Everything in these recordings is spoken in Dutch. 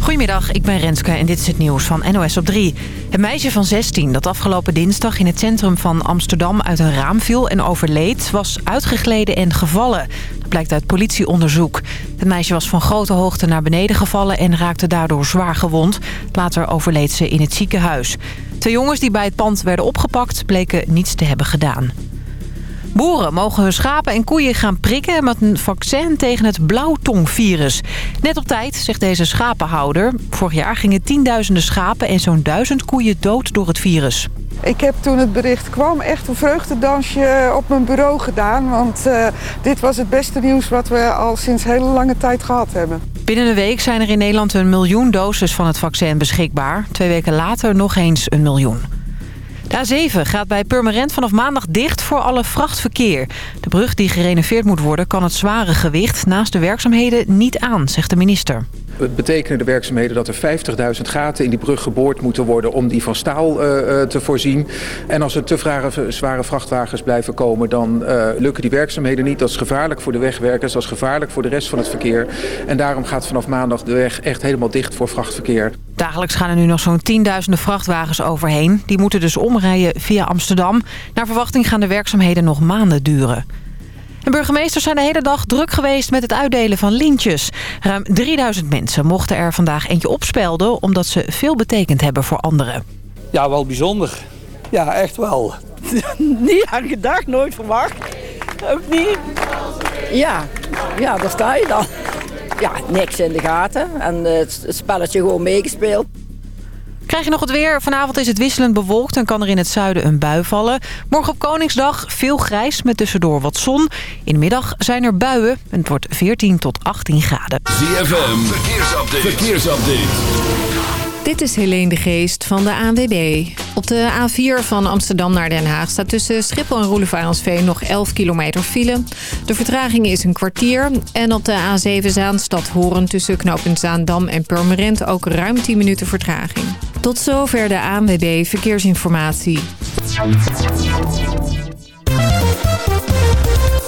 Goedemiddag, ik ben Renske en dit is het nieuws van NOS op 3. Het meisje van 16 dat afgelopen dinsdag in het centrum van Amsterdam uit een raam viel en overleed... was uitgegleden en gevallen. Dat blijkt uit politieonderzoek. Het meisje was van grote hoogte naar beneden gevallen en raakte daardoor zwaar gewond. Later overleed ze in het ziekenhuis. Twee jongens die bij het pand werden opgepakt bleken niets te hebben gedaan. Boeren mogen hun schapen en koeien gaan prikken met een vaccin tegen het blauwtongvirus. Net op tijd, zegt deze schapenhouder. Vorig jaar gingen tienduizenden schapen en zo'n duizend koeien dood door het virus. Ik heb toen het bericht kwam echt een vreugdedansje op mijn bureau gedaan. Want uh, dit was het beste nieuws wat we al sinds hele lange tijd gehad hebben. Binnen een week zijn er in Nederland een miljoen doses van het vaccin beschikbaar. Twee weken later nog eens een miljoen. De A7 gaat bij Purmerend vanaf maandag dicht voor alle vrachtverkeer. De brug die gerenoveerd moet worden kan het zware gewicht naast de werkzaamheden niet aan, zegt de minister. Betekenen de werkzaamheden dat er 50.000 gaten in die brug geboord moeten worden om die van staal uh, te voorzien. En als er te zware, vrachtwagens blijven komen, dan uh, lukken die werkzaamheden niet. Dat is gevaarlijk voor de wegwerkers, dat is gevaarlijk voor de rest van het verkeer. En daarom gaat vanaf maandag de weg echt helemaal dicht voor vrachtverkeer. Dagelijks gaan er nu nog zo'n tienduizenden vrachtwagens overheen. Die moeten dus omrijden via Amsterdam. Naar verwachting gaan de werkzaamheden nog maanden duren. En burgemeesters zijn de hele dag druk geweest met het uitdelen van lintjes. Ruim 3000 mensen mochten er vandaag eentje opspelden... omdat ze veel betekend hebben voor anderen. Ja, wel bijzonder. Ja, echt wel. niet aan gedacht, nooit verwacht. Ook niet. Ja, ja, daar sta je dan. Ja, niks in de gaten. En het spelletje gewoon meegespeeld. Krijg je nog het weer? Vanavond is het wisselend bewolkt en kan er in het zuiden een bui vallen. Morgen op Koningsdag veel grijs met tussendoor wat zon. In de middag zijn er buien en het wordt 14 tot 18 graden. Verkeersupdate. verkeersupdate. Dit is Helene de Geest van de ANWB. Op de A4 van Amsterdam naar Den Haag staat tussen Schiphol en Roelevarensveen nog 11 kilometer file. De vertraging is een kwartier. En op de A7 Zaanstad Horen tussen knooppunt Zaandam en Purmerend ook ruim 10 minuten vertraging. Tot zover de ANWB Verkeersinformatie.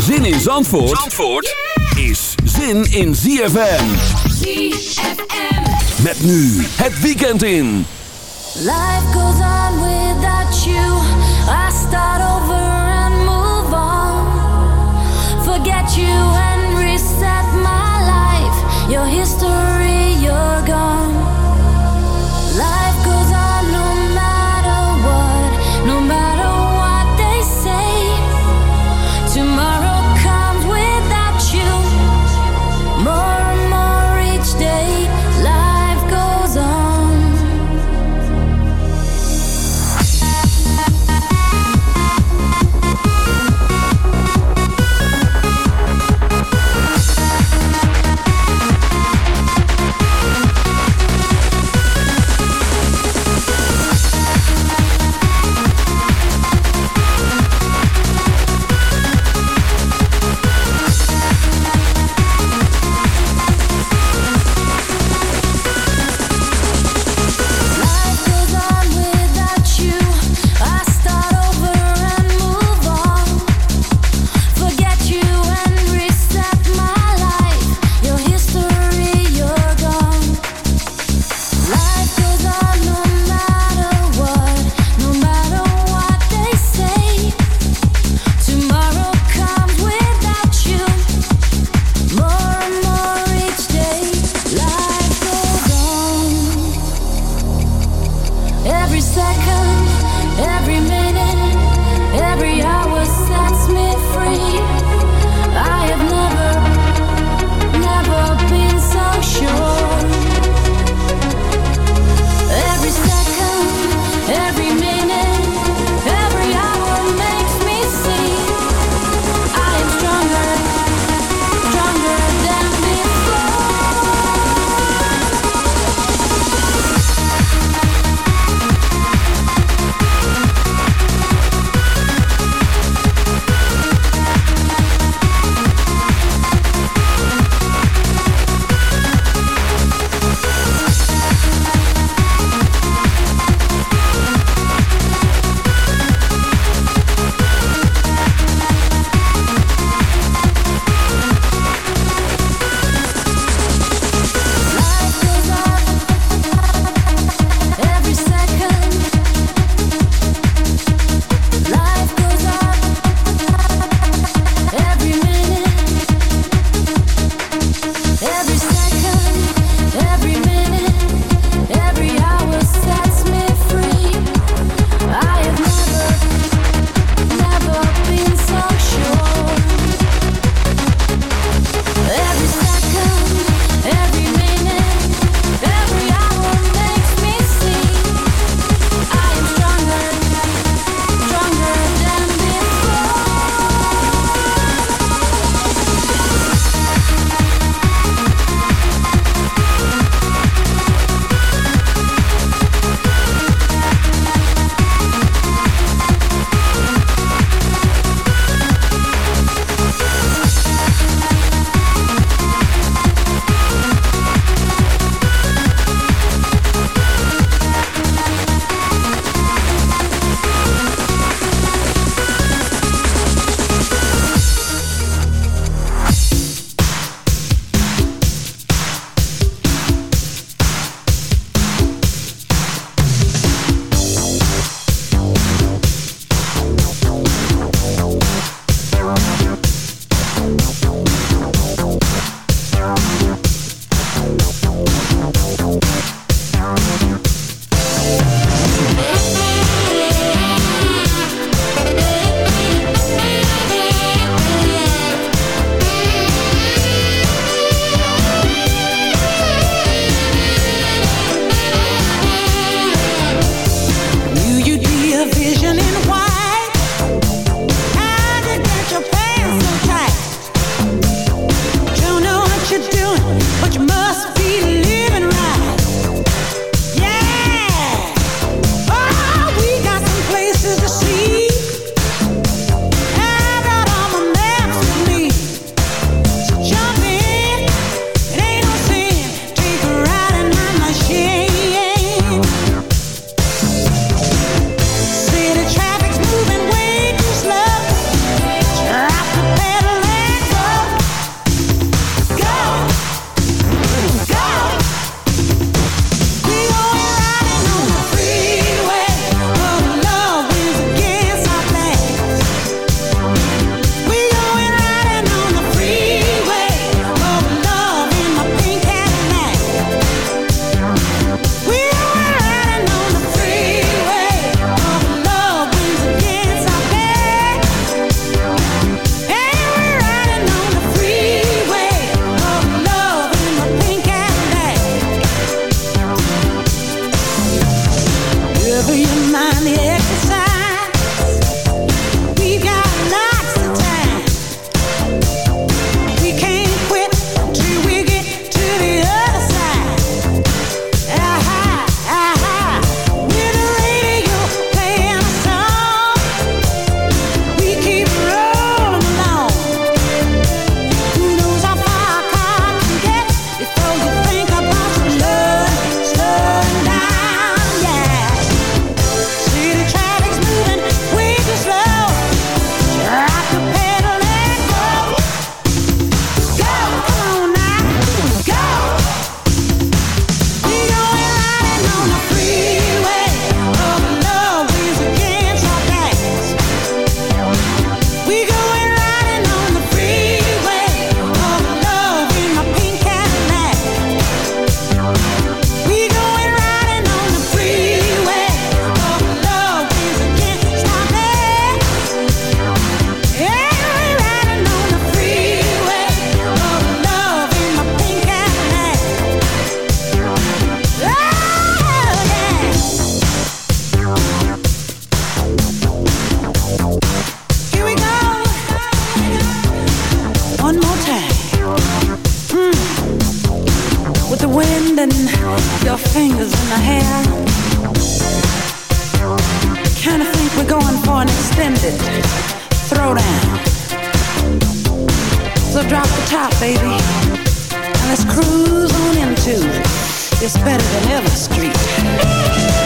Zin in Zandvoort, Zandvoort is zin in ZFM. ZFM. Met nu het weekend in. Life goes on without you. I start over and move on. Forget you and reset my life. Your history, you're gone. the wind and your fingers in the hair. Kinda think we're going for an extended throwdown. So drop the top, baby, and let's cruise on into this better than ever street.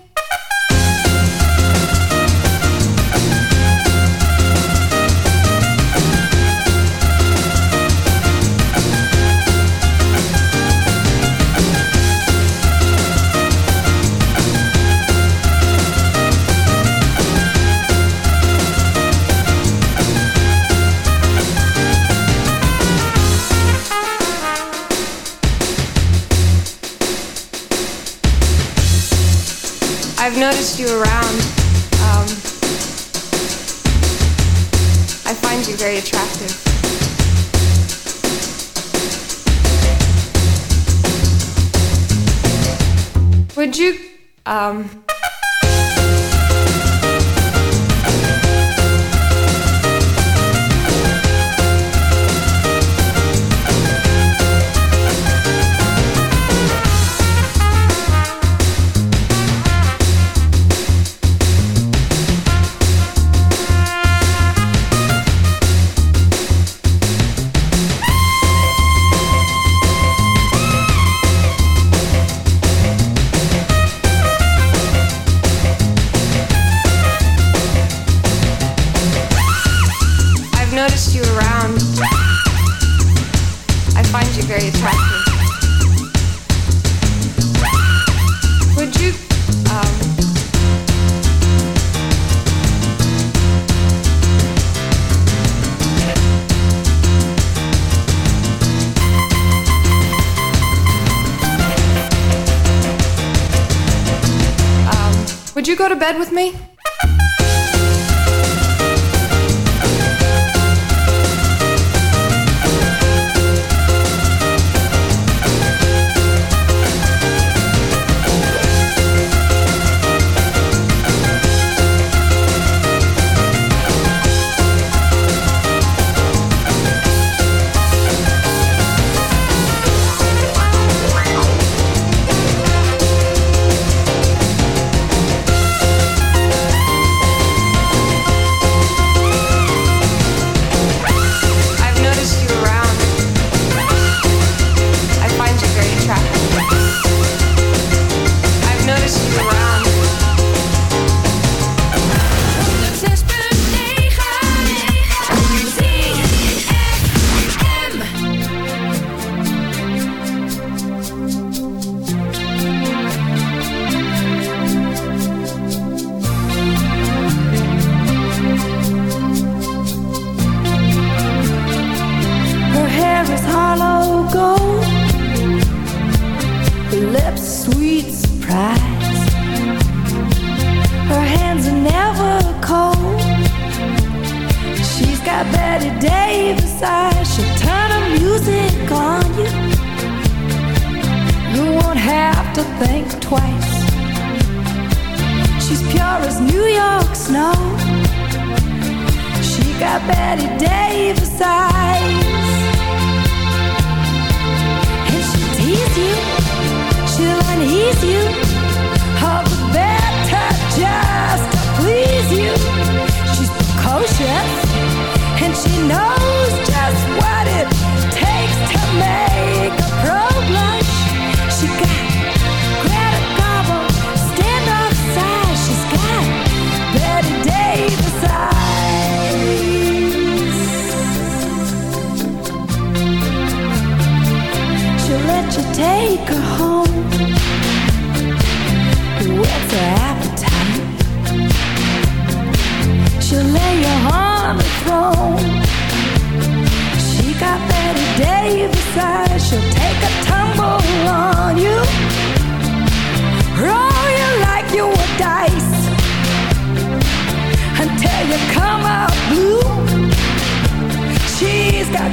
would you um, go to bed with me?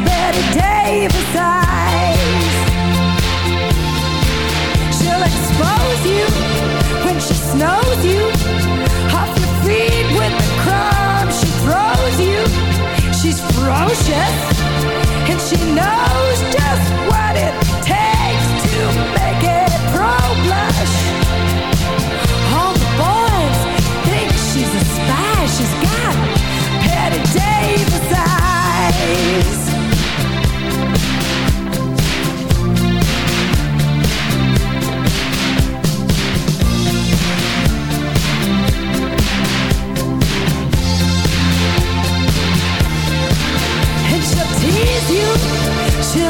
Betty Davis eyes. She'll expose you when she you. Off your feet with she throws you. She's ferocious and she knows just what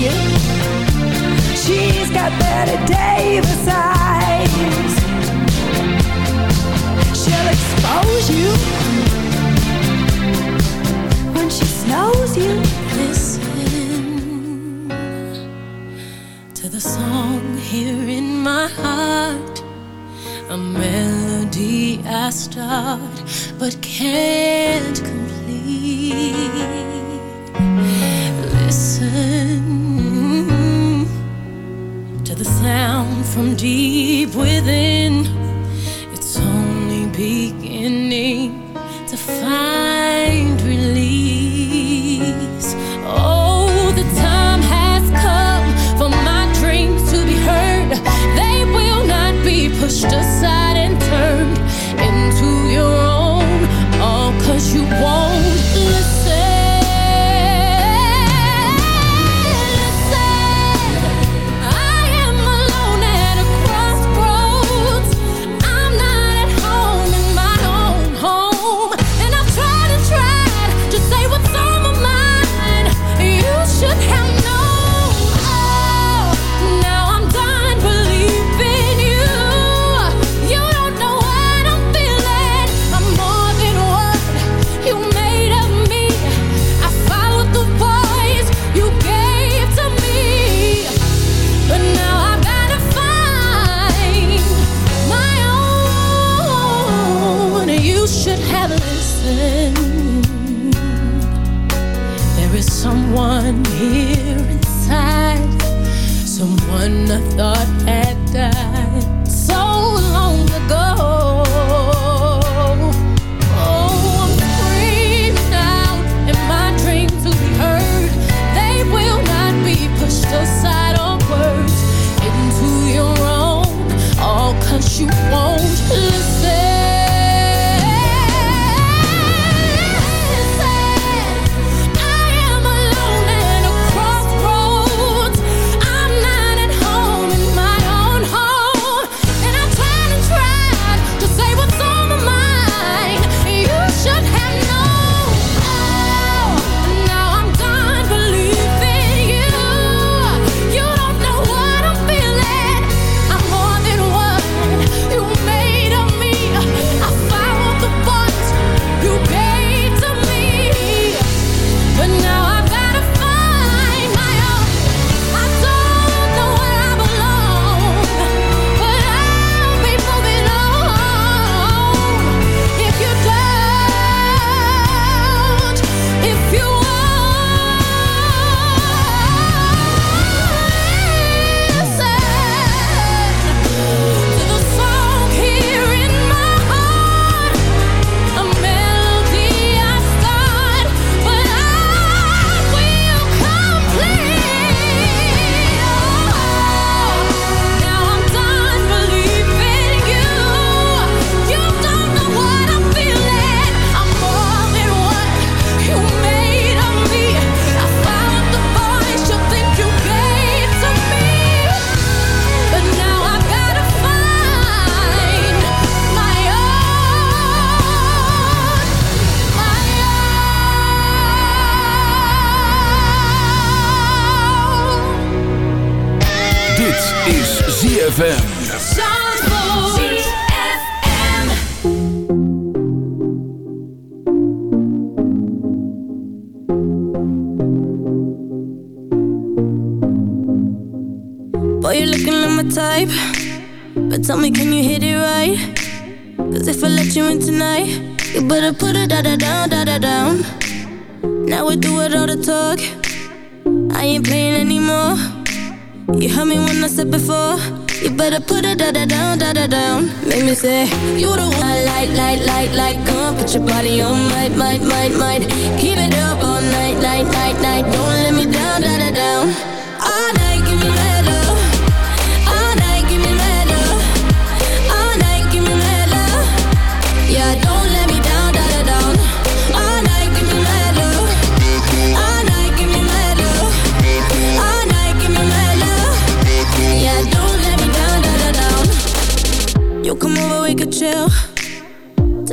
you. She's got Betty Davis eyes. She'll expose you when she snows you. Listen to the song here in my heart. A melody I start but can't complete from deep within.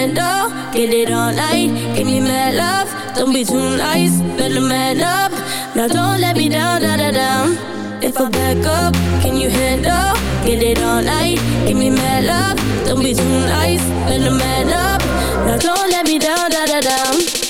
Handle? Get it all night, give me mad love. Don't be too nice, better man up. Now don't let me down, da da down. If I back up, can you handle? Get it all night, give me mad love. Don't be too nice, better man up. Now don't let me down, da da down.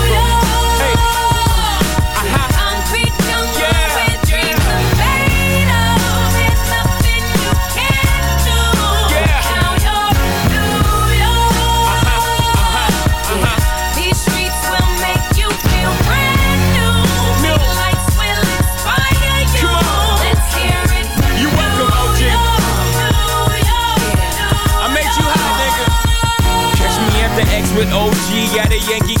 Yankee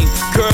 Girl,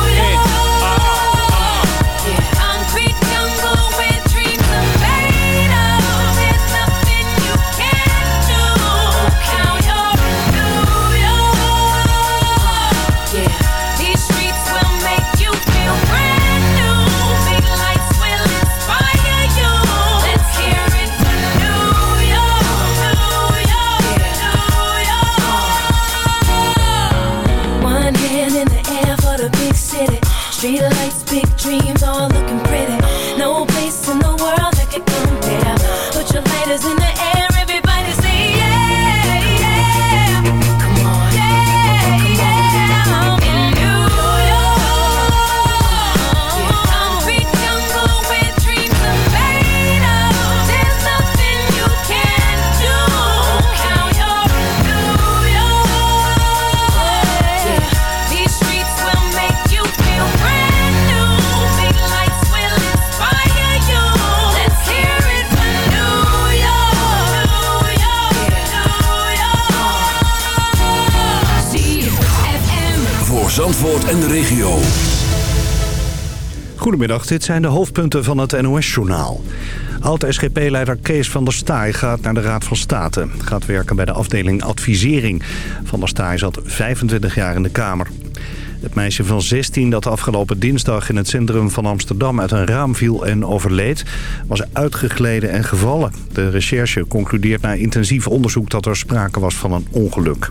Goedemiddag, dit zijn de hoofdpunten van het NOS-journaal. Oud-SGP-leider Kees van der Staaij gaat naar de Raad van State. Gaat werken bij de afdeling advisering. Van der Staaij zat 25 jaar in de Kamer. Het meisje van 16 dat afgelopen dinsdag in het centrum van Amsterdam uit een raam viel en overleed... was uitgegleden en gevallen. De recherche concludeert na intensief onderzoek dat er sprake was van een ongeluk.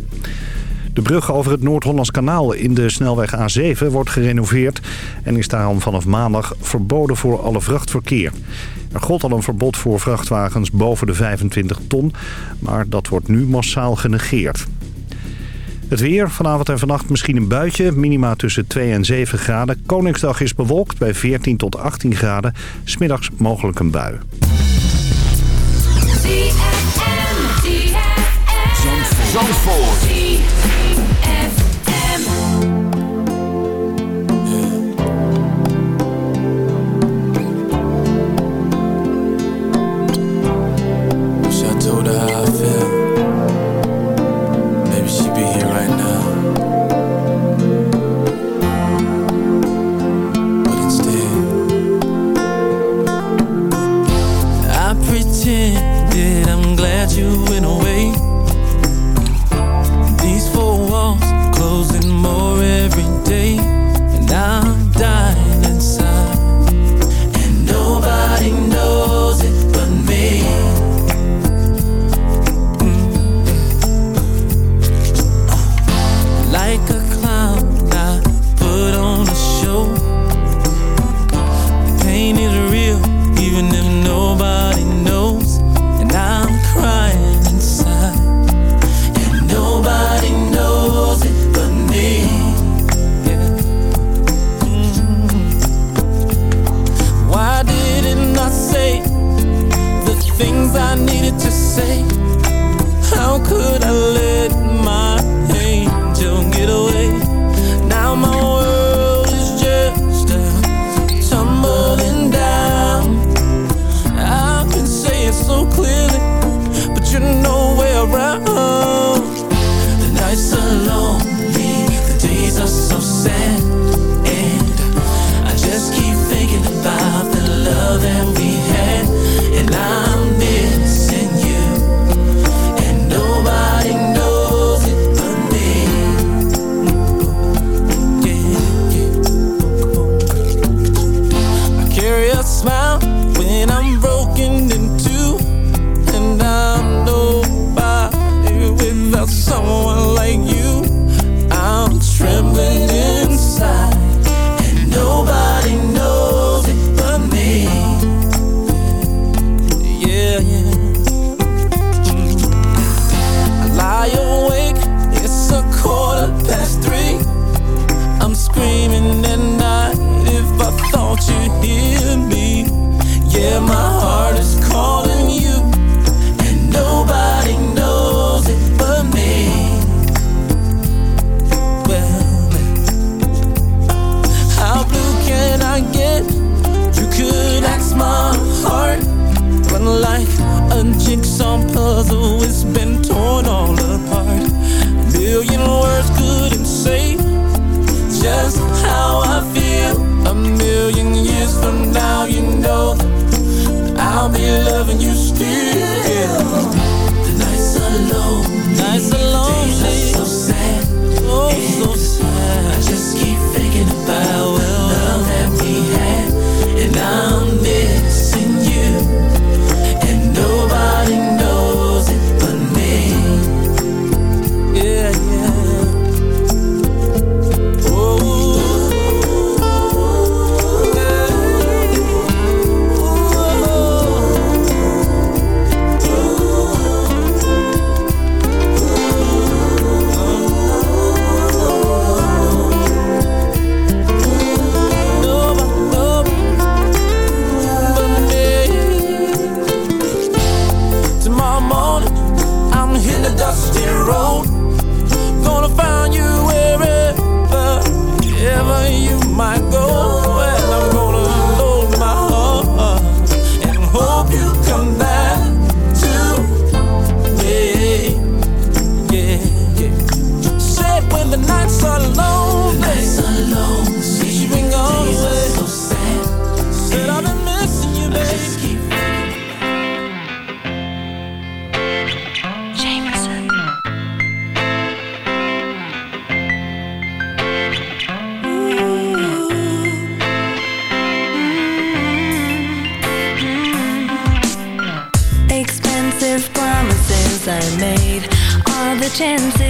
De brug over het Noord-Hollands kanaal in de snelweg A7 wordt gerenoveerd... en is daarom vanaf maandag verboden voor alle vrachtverkeer. Er gold al een verbod voor vrachtwagens boven de 25 ton... maar dat wordt nu massaal genegeerd. Het weer, vanavond en vannacht misschien een buitje. Minima tussen 2 en 7 graden. Koningsdag is bewolkt bij 14 tot 18 graden. Smiddags mogelijk een bui. Zandvoort. Chances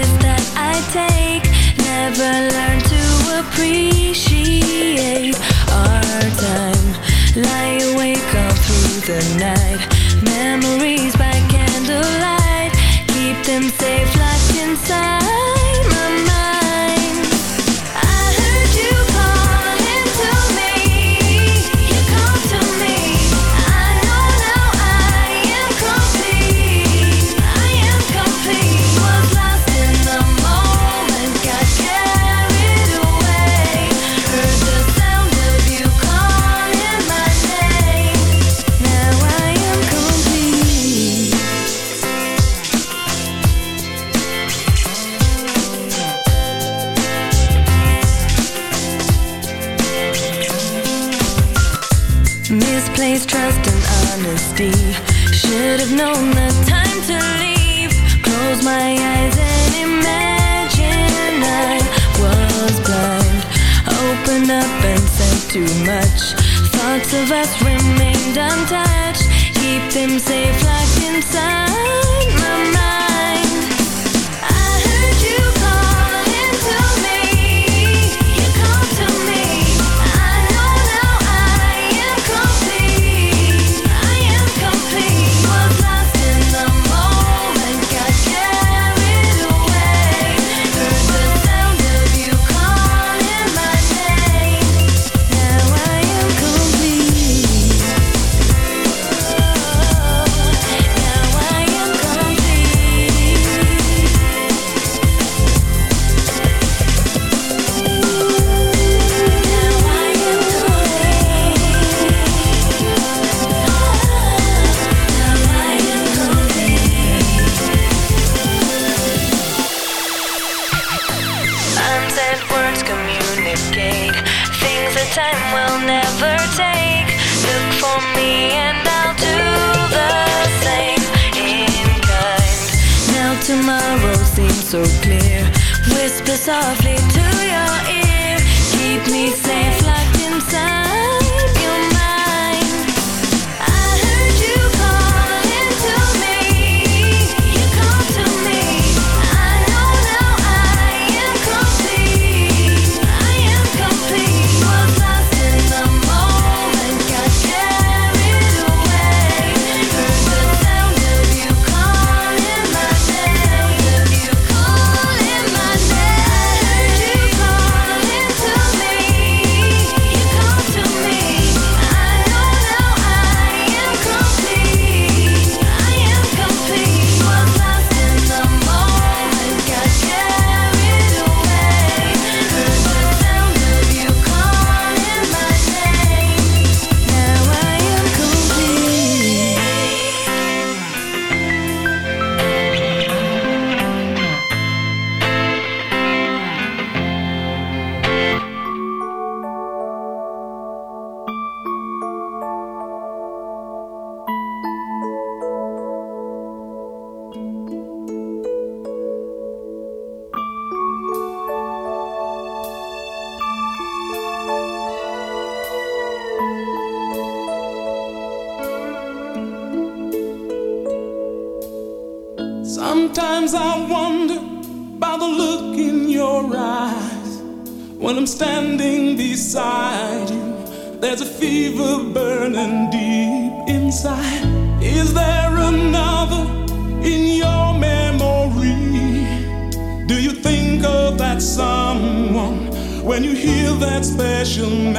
special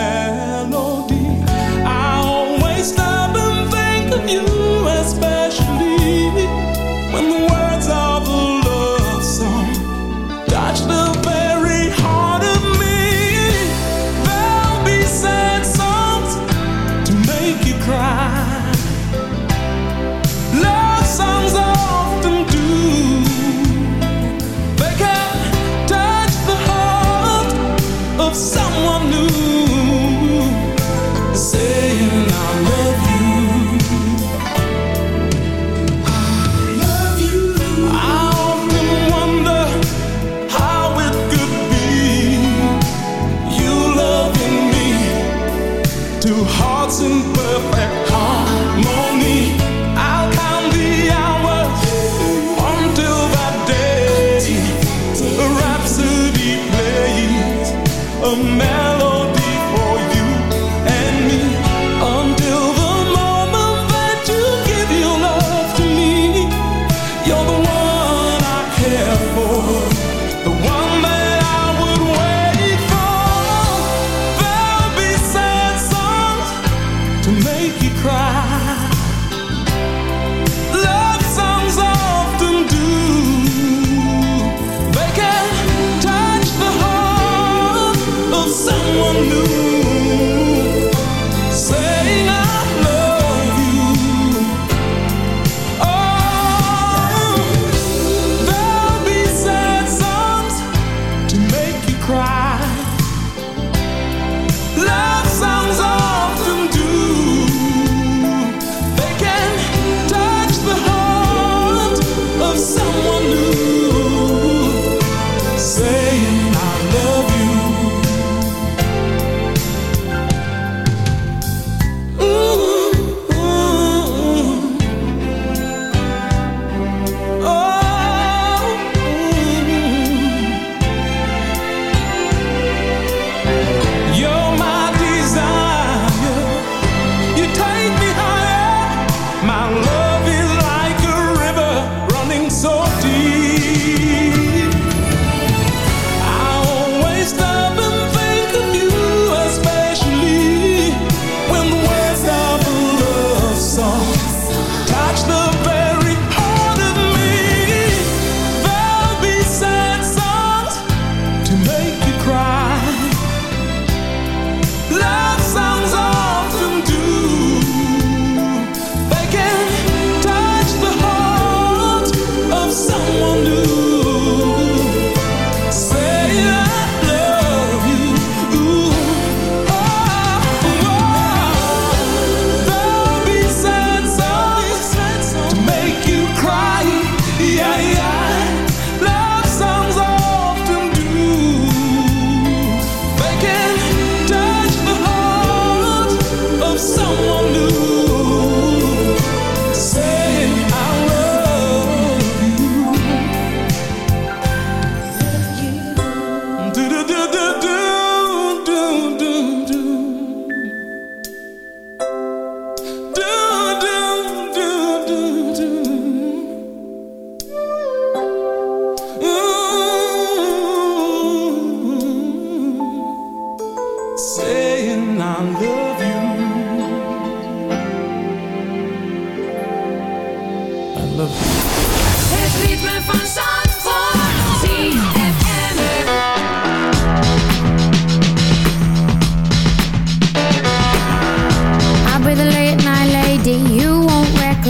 and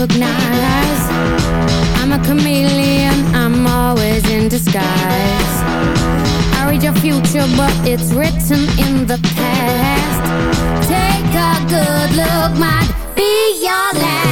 recognize. I'm a chameleon, I'm always in disguise. I read your future but it's written in the past. Take a good look, might be your last.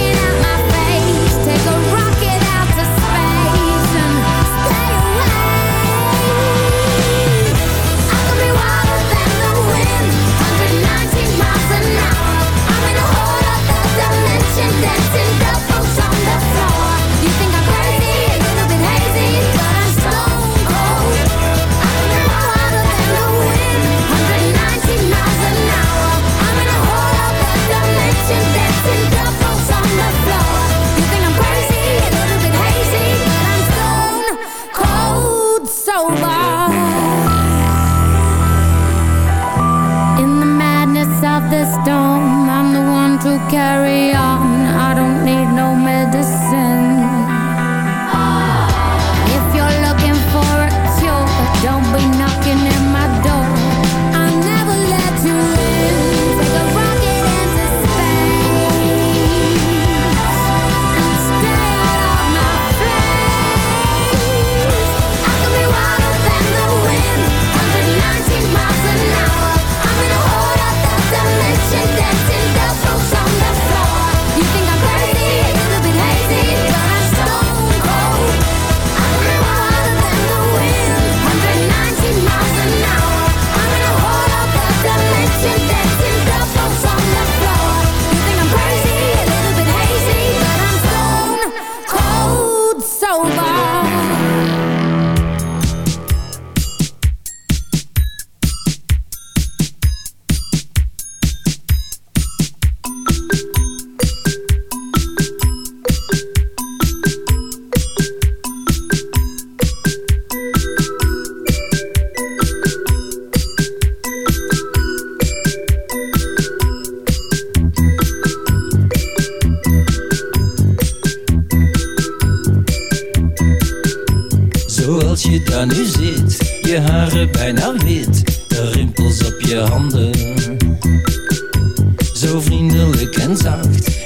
just don't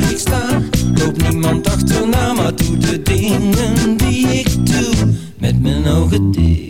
Waar ik sta, loop niemand achterna, maar doe de dingen die ik doe, met mijn ogen dicht.